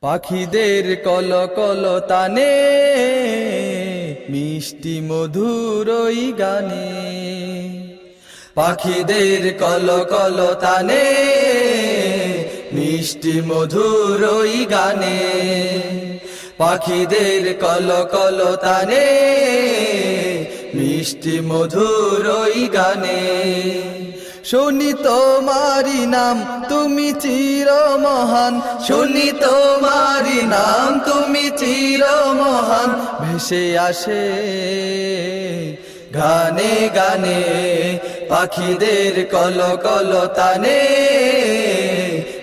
পাখিদের call call তানে, মিষ্টি মধুরই গানে। পাখিদের কল কল তানে, মিষ্টি মধুরই গানে। পাখিদের কল কল তানে, মিষ্টি মধুরই গানে। শুনি তোমারি নাম, তুমি চির মহান শুনি তোমারি নাম, তুমি চির মহান ভেসে আসে গানে গানে, পাখিদের কল কল তানে।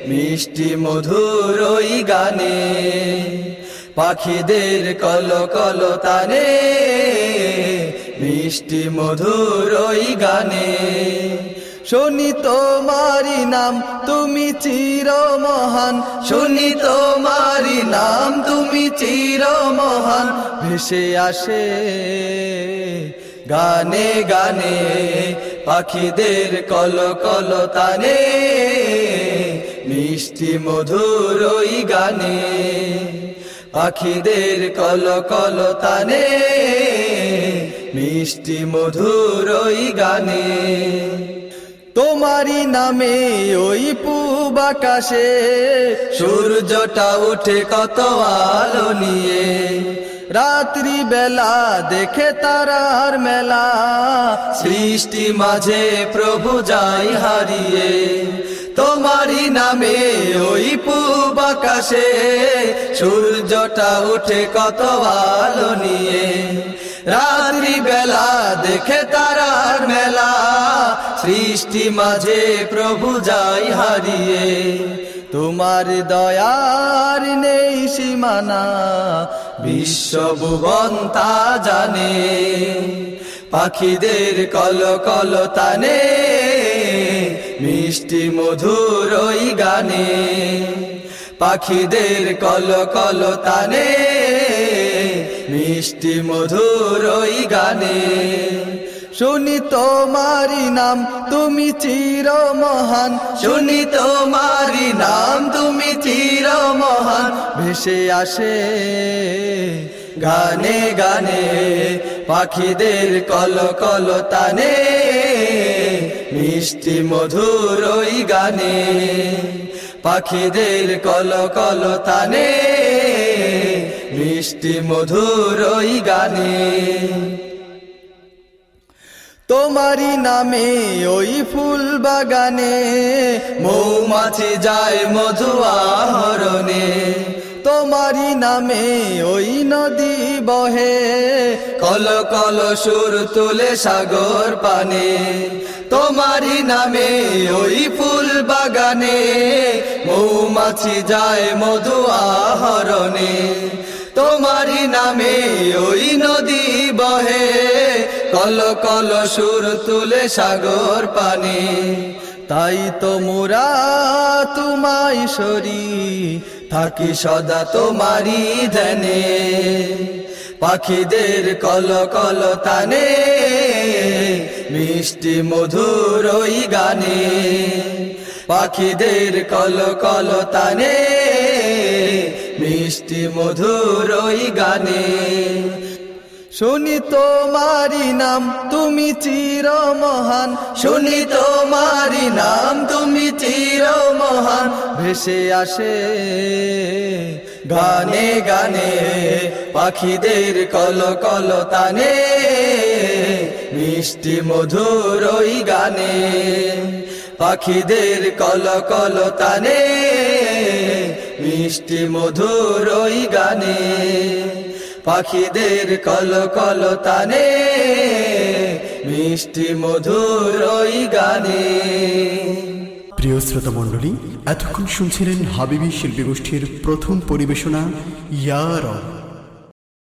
মিষ্টি মধুর ওই গানে, পাখিদের কল কল তানে। মিষ্টি মধুর ওই গানে শুনি তোমারি নাম, তুমি চির মহান শুনি তোমারি নাম, তুমি চির মহান ভেসে আসে গানে গানে, পাখিদের কল কল তানে। মিষ্টি মধুর ওই গানে, পাখিদের কল কল তানে। মিষ্টি মধুর ওই গানে তোমারি নামে ওই পূব আকাশে সূর্যটা উঠে কত আলো নিয়ে। রাত্রি বেলা দেখে তারার মেলা, সৃষ্টি মাঝে প্রভু যাই হারিয়ে। তোমারি নামে ওই পূব আকাশে সূর্যটা উঠে কত আলো নিয়ে। রাত্রি বেলা দেখে তারার মেলা। সৃষ্টি মাঝে প্রভু যাই হারিয়ে। তোমার দয়ার নেই সীমানা বিশ্বভুবন তা জানে। পাখিদের কল কল তানে মিষ্টি মধুর ওই গানে। পাখিদের কল কল তানে মিষ্টি মধুর ওই গানে। শুনি তোমারি নাম, তুমি চির মহান। শুনি তোমারি নাম, তুমি চির মহান। ভেসে আসে গানে গানে, পাখিদের কল কল তানে। মিষ্টি মধুর ওই গানে, পাখিদের কল কল তানে। মিষ্টি মধুর ওই গানে। তোমারি নামে ওই ফুল বাগানে, মৌমাছি যায় মধু আহরণে তোমারি নামে ওই নদী বহে কল কল সুর তুলে সাগর পানে। তোমারি নামে ওই ফুল বাগানে, মৌমাছি যায় মধু আহরণে। তোমারি নামে ওই নদী বহে, কল কল সুর তুলে সাগর পানে। তাই তো মোরা তোমায় সরি, থাকি সদা তোমারি ধ্যানে। পাখিদের কল কল তানে মিষ্টি মধুর ওই গানে, পাখিদের কল কল তানে, মিষ্টি মধুর ওই গানে। শুনি তোমারি নাম, তুমি চির মহান। শুনি তোমারি নাম, তুমি চির মহান। ভেসে আসে গানে গানে, পাখিদের কল কল তানে মিষ্টি মধুর ওই গানে, পাখিদের কল কল তানে, মিষ্টি মধুর ওই গানে, পাখিদের কল কল তানে, মিষ্টি মধুর ওই গানে। প্রিয় শ্রোতা মণ্ডলী, এতক্ষণ শুনছিলেন হাবিবি শিল্পী গোষ্ঠীর প্রথম পরিবেশনা, ইয়ার